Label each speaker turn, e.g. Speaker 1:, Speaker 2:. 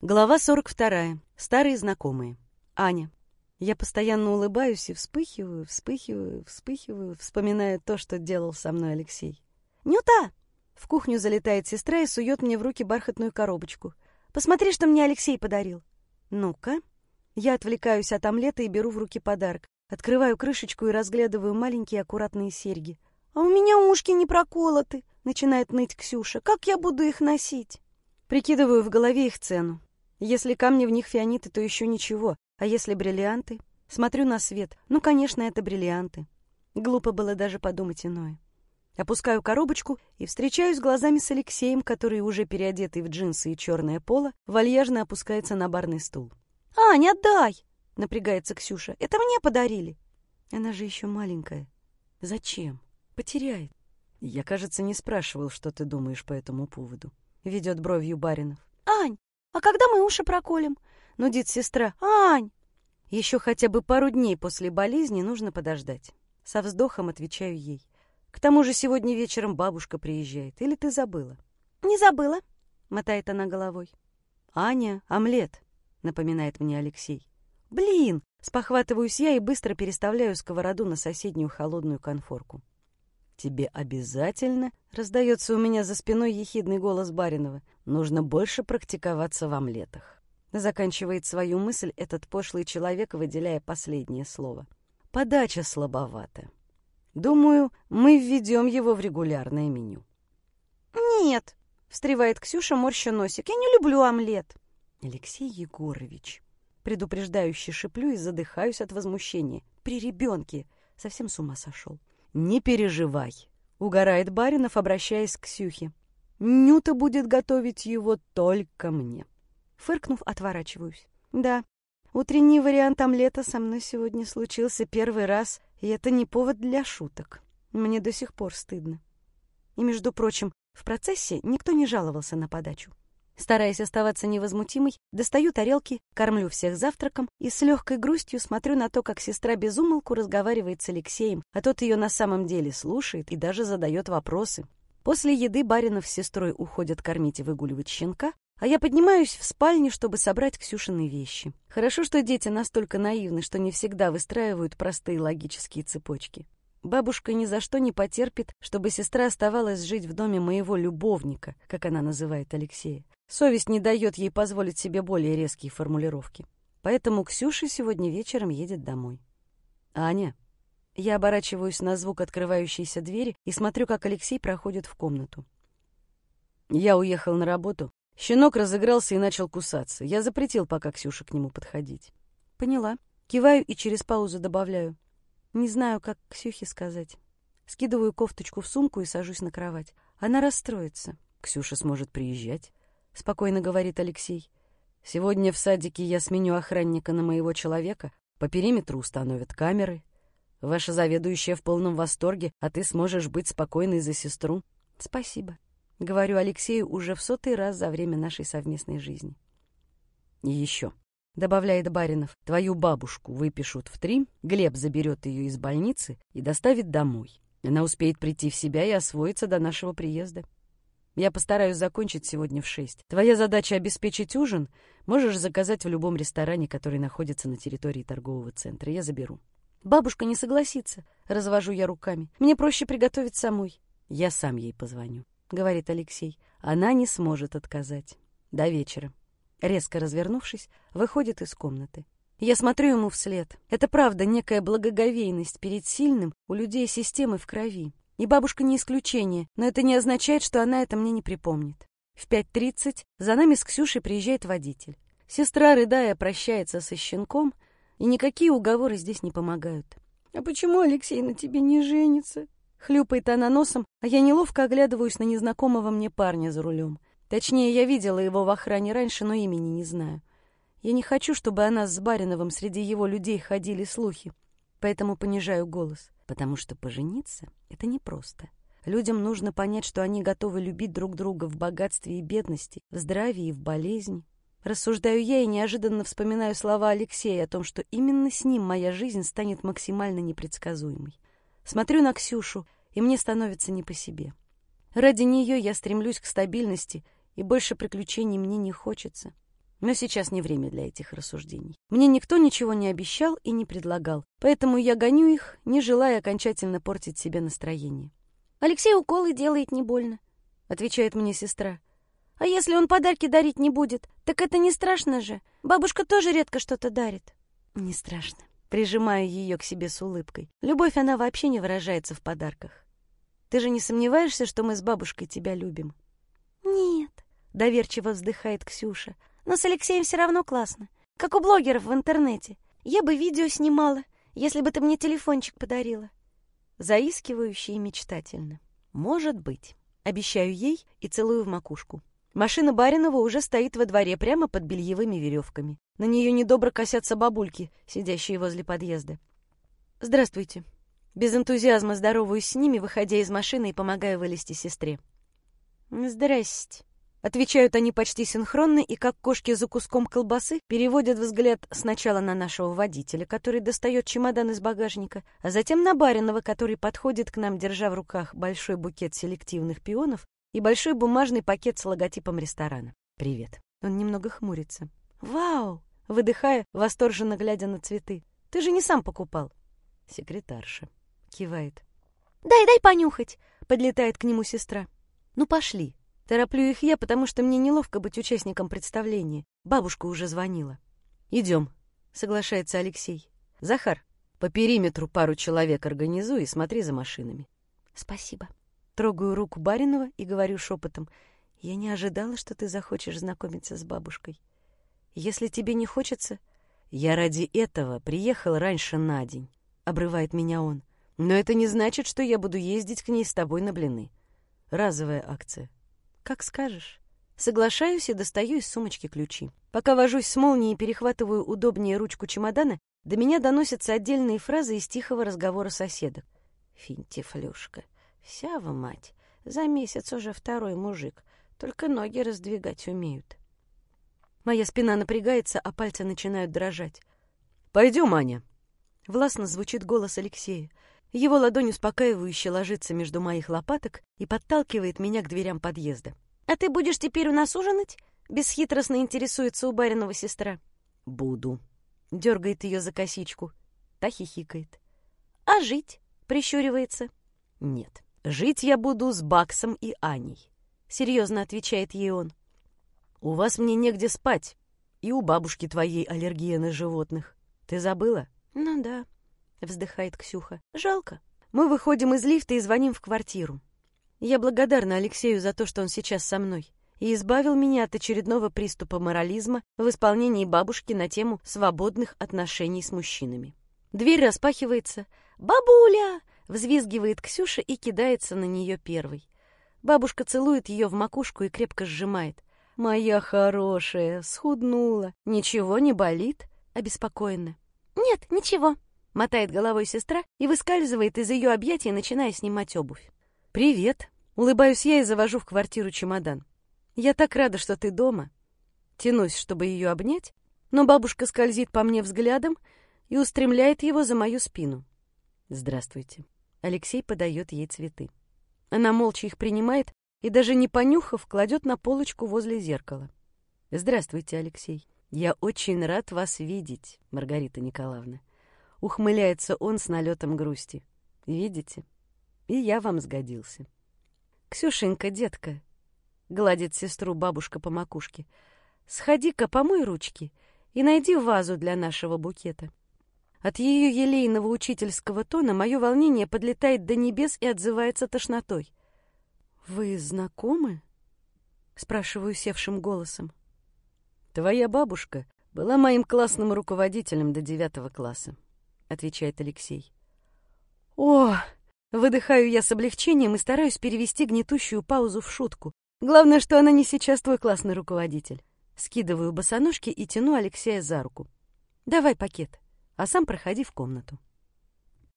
Speaker 1: Глава 42. Старые знакомые. Аня. Я постоянно улыбаюсь и вспыхиваю, вспыхиваю, вспыхиваю, вспоминая то, что делал со мной Алексей. «Нюта!» В кухню залетает сестра и сует мне в руки бархатную коробочку. «Посмотри, что мне Алексей подарил!» «Ну-ка!» Я отвлекаюсь от омлета и беру в руки подарок. Открываю крышечку и разглядываю маленькие аккуратные серьги. «А у меня ушки не проколоты!» — начинает ныть Ксюша. «Как я буду их носить?» Прикидываю в голове их цену. Если камни в них фианиты, то еще ничего. А если бриллианты? Смотрю на свет. Ну, конечно, это бриллианты. Глупо было даже подумать иное. Опускаю коробочку и встречаюсь глазами с Алексеем, который, уже переодетый в джинсы и черное поло, вальяжно опускается на барный стул. «Аня, отдай!» — напрягается Ксюша. «Это мне подарили». Она же еще маленькая. Зачем? Потеряет. Я, кажется, не спрашивал, что ты думаешь по этому поводу. Ведет бровью Баринов. «Ань, а когда мы уши проколем?» — нудит сестра. «Ань!» Еще хотя бы пару дней после болезни нужно подождать. Со вздохом отвечаю ей. К тому же сегодня вечером бабушка приезжает. Или ты забыла? «Не забыла», — мотает она головой. «Аня, омлет», — напоминает мне Алексей. «Блин!» — спохватываюсь я и быстро переставляю сковороду на соседнюю холодную конфорку. «Тебе обязательно?» — раздается у меня за спиной ехидный голос Баринова. «Нужно больше практиковаться в омлетах». Заканчивает свою мысль этот пошлый человек, выделяя последнее слово. «Подача слабовата. Думаю, мы введем его в регулярное меню».
Speaker 2: «Нет», — встревает Ксюша, морща носик. «Я не люблю омлет».
Speaker 1: «Алексей Егорович», предупреждающе шиплю и задыхаюсь от возмущения. «При ребенке! Совсем с ума сошел!» «Не переживай», — угорает Баринов, обращаясь к Ксюхе. «Нюта будет готовить его только мне». Фыркнув, отворачиваюсь. «Да, утренний вариант омлета со мной сегодня случился первый раз, и это не повод для шуток. Мне до сих пор стыдно. И, между прочим, в процессе никто не жаловался на подачу. Стараясь оставаться невозмутимой, достаю тарелки, кормлю всех завтраком и с легкой грустью смотрю на то, как сестра безумолку разговаривает с Алексеем, а тот ее на самом деле слушает и даже задает вопросы. После еды Баринов с сестрой уходят кормить и выгуливать щенка, а я поднимаюсь в спальню, чтобы собрать Ксюшины вещи. Хорошо, что дети настолько наивны, что не всегда выстраивают простые логические цепочки. Бабушка ни за что не потерпит, чтобы сестра оставалась жить в доме моего любовника, как она называет Алексея. Совесть не дает ей позволить себе более резкие формулировки. Поэтому Ксюша сегодня вечером едет домой. «Аня». Я оборачиваюсь на звук открывающейся двери и смотрю, как Алексей проходит в комнату. Я уехал на работу. Щенок разыгрался и начал кусаться. Я запретил пока Ксюше к нему подходить. Поняла. Киваю и через паузу добавляю. Не знаю, как Ксюхе сказать. Скидываю кофточку в сумку и сажусь на кровать. Она расстроится. Ксюша сможет приезжать. — спокойно говорит Алексей. «Сегодня в садике я сменю охранника на моего человека, по периметру установят камеры. Ваша заведующая в полном восторге, а ты сможешь быть спокойной за сестру». «Спасибо», — говорю Алексею уже в сотый раз за время нашей совместной жизни. «И еще», — добавляет Баринов, — «твою бабушку выпишут в три, Глеб заберет ее из больницы и доставит домой. Она успеет прийти в себя и освоиться до нашего приезда». Я постараюсь закончить сегодня в шесть. Твоя задача — обеспечить ужин. Можешь заказать в любом ресторане, который находится на территории торгового центра. Я заберу. Бабушка не согласится. Развожу я руками. Мне проще приготовить самой. Я сам ей позвоню, — говорит Алексей. Она не сможет отказать. До вечера. Резко развернувшись, выходит из комнаты. Я смотрю ему вслед. Это правда некая благоговейность перед сильным у людей системы в крови. И бабушка не исключение, но это не означает, что она это мне не припомнит. В 5.30 за нами с Ксюшей приезжает водитель. Сестра, рыдая, прощается со щенком, и никакие уговоры здесь не помогают. «А почему Алексей на тебе не женится?» Хлюпает она носом, а я неловко оглядываюсь на незнакомого мне парня за рулем. Точнее, я видела его в охране раньше, но имени не знаю. Я не хочу, чтобы о нас с Бариновым среди его людей ходили слухи, поэтому понижаю голос. Потому что пожениться — это непросто. Людям нужно понять, что они готовы любить друг друга в богатстве и бедности, в здравии и в болезни. Рассуждаю я и неожиданно вспоминаю слова Алексея о том, что именно с ним моя жизнь станет максимально непредсказуемой. Смотрю на Ксюшу, и мне становится не по себе. Ради нее я стремлюсь к стабильности, и больше приключений мне не хочется. Но сейчас не время для этих рассуждений. Мне никто ничего не обещал и не предлагал, поэтому я гоню их, не желая окончательно портить себе настроение.
Speaker 2: «Алексей уколы делает не больно», — отвечает мне сестра. «А если он подарки дарить не будет, так это не страшно же. Бабушка тоже редко что-то дарит».
Speaker 1: «Не страшно». Прижимаю ее к себе с улыбкой. Любовь, она вообще не выражается в подарках. Ты же не сомневаешься, что мы с бабушкой тебя любим?
Speaker 2: Нет,
Speaker 1: доверчиво вздыхает Ксюша.
Speaker 2: Но с Алексеем все равно классно. Как у блогеров в интернете. Я бы видео снимала, если бы ты мне телефончик подарила.
Speaker 1: Заискивающе и мечтательно. Может быть. Обещаю ей и целую в макушку. Машина Баринова уже стоит во дворе прямо под бельевыми веревками. На нее недобро косятся бабульки, сидящие возле подъезда. «Здравствуйте». Без энтузиазма здороваюсь с ними, выходя из машины и помогая вылезти сестре.
Speaker 2: «Здрасте», —
Speaker 1: отвечают они почти синхронно и, как кошки за куском колбасы, переводят взгляд сначала на нашего водителя, который достает чемодан из багажника, а затем на Баринова, который подходит к нам, держа в руках большой букет селективных пионов и большой бумажный пакет с логотипом ресторана. «Привет». Он немного хмурится. «Вау!» — выдыхая, восторженно глядя на цветы. «Ты же не сам покупал». Секретарша. Кивает.
Speaker 2: «Дай, дай понюхать!»
Speaker 1: — подлетает к нему сестра. «Ну, пошли!» Тороплю их я, потому что мне неловко быть участником представления. Бабушка уже звонила. «Идем», — соглашается Алексей. «Захар, по периметру пару человек организуй и смотри за машинами».
Speaker 2: «Спасибо».
Speaker 1: Трогаю руку Баринова и говорю шепотом. «Я не ожидала, что ты захочешь знакомиться с бабушкой. Если тебе не хочется...» «Я ради этого приехал раньше на день», — обрывает меня он. Но это не значит, что я буду ездить к ней с тобой на блины. Разовая акция. Как скажешь. Соглашаюсь и достаю из сумочки ключи. Пока вожусь с молнией и перехватываю удобнее ручку чемодана, до меня доносятся отдельные фразы из тихого разговора соседок. Финтифлюшка, вся вы мать, за месяц уже второй мужик, только ноги раздвигать умеют. Моя спина напрягается, а пальцы начинают дрожать. «Пойдем, Аня!» Властно звучит голос Алексея. Его ладонь успокаивающе ложится между моих лопаток и подталкивает меня к дверям подъезда.
Speaker 2: «А ты будешь теперь у нас ужинать?» Бесхитростно интересуется у бариного сестра.
Speaker 1: «Буду», — дергает ее за косичку. Та хихикает.
Speaker 2: «А жить?» — прищуривается.
Speaker 1: «Нет, жить я буду с Баксом и Аней», — серьезно отвечает ей он. «У вас мне негде спать, и у бабушки твоей аллергия на животных. Ты забыла?»
Speaker 2: «Ну да», вздыхает Ксюха. Жалко.
Speaker 1: Мы выходим из лифта и звоним в квартиру. Я благодарна Алексею за то, что он сейчас со мной и избавил меня от очередного приступа морализма в исполнении бабушки на тему свободных отношений с мужчинами. Дверь распахивается. «Бабуля!» — взвизгивает Ксюша и кидается на нее первой. Бабушка целует ее в макушку и крепко сжимает. «Моя хорошая, схуднула. Ничего не болит?» — обеспокоенно.
Speaker 2: «Нет, ничего»,
Speaker 1: Мотает головой сестра и выскальзывает из ее объятий, начиная снимать обувь. «Привет!» Улыбаюсь я и завожу в квартиру чемодан. «Я так рада, что ты дома!» Тянусь, чтобы ее обнять, но бабушка скользит по мне взглядом и устремляет его за мою спину. «Здравствуйте!» Алексей подает ей цветы. Она молча их принимает и, даже не понюхав, кладет на полочку возле зеркала. «Здравствуйте, Алексей. Я очень рад вас видеть, Маргарита Николаевна. Ухмыляется он с налетом грусти. Видите? И я вам сгодился. Ксюшенька, детка, гладит сестру бабушка по макушке, сходи-ка помой ручки и найди вазу для нашего букета. От ее елейного учительского тона мое волнение подлетает до небес и отзывается тошнотой. «Вы знакомы?» — спрашиваю севшим голосом. «Твоя бабушка была моим классным руководителем до девятого класса. — отвечает Алексей. «О!» — выдыхаю я с облегчением и стараюсь перевести гнетущую паузу в шутку. Главное, что она не сейчас твой классный руководитель. Скидываю босоножки и тяну Алексея за руку. «Давай пакет, а сам проходи в комнату».